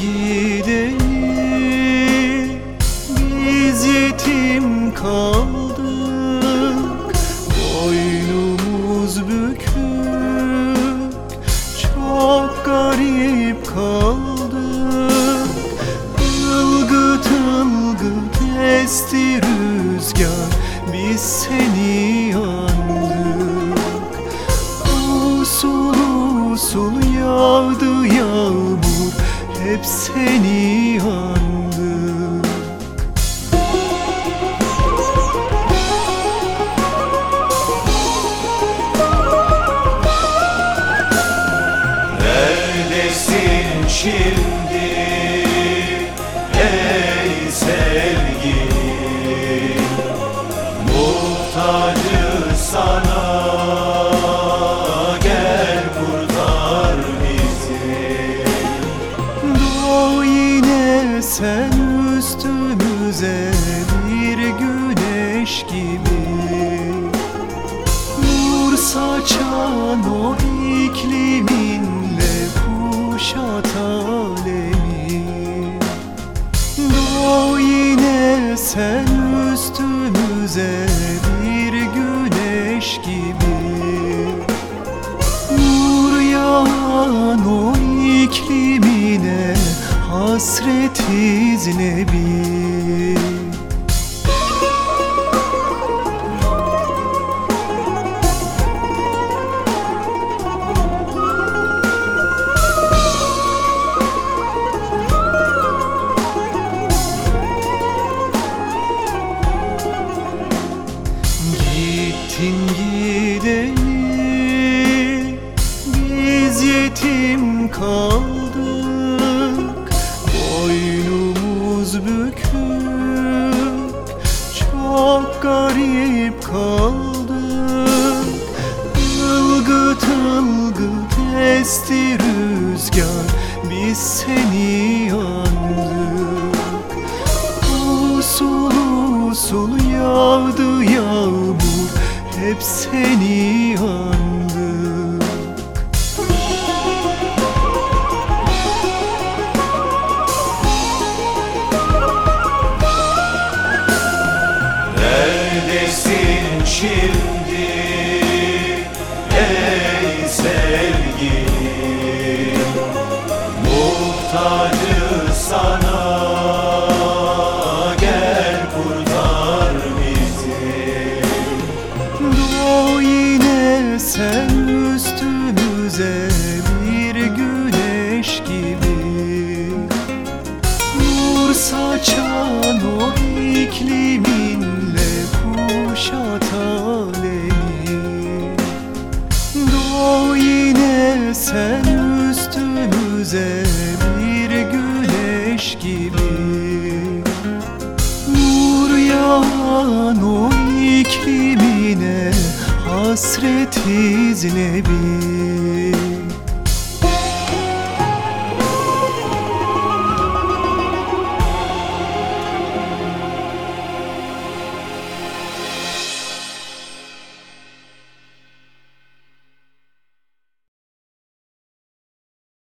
gideyim. Biz yetim kaldık. Neredesin şimdi sen üstümüze bir güneş gibi Nur saçan o ikliminle kuşat alemi. Doğ yine sen üstümüze bir güneş gibi Nur yağan o iklimine hasretiz nebi Gittin gideli biz yetim kaldık Bükük çok garip kaldık. Ilgıt ılgıt esti rüzgar biz seni yandık Usul usul yağdı yağmur Hep seni yandık şimdi. Ey sevgilim Muhtacı sana gel kurtar bizi. Doğ yine sen üstümüze bir güneş gibi. Nur saçan o ikliminle üstümüze bir güneş gibi. Nur yağan o iklimine hasretiz nebi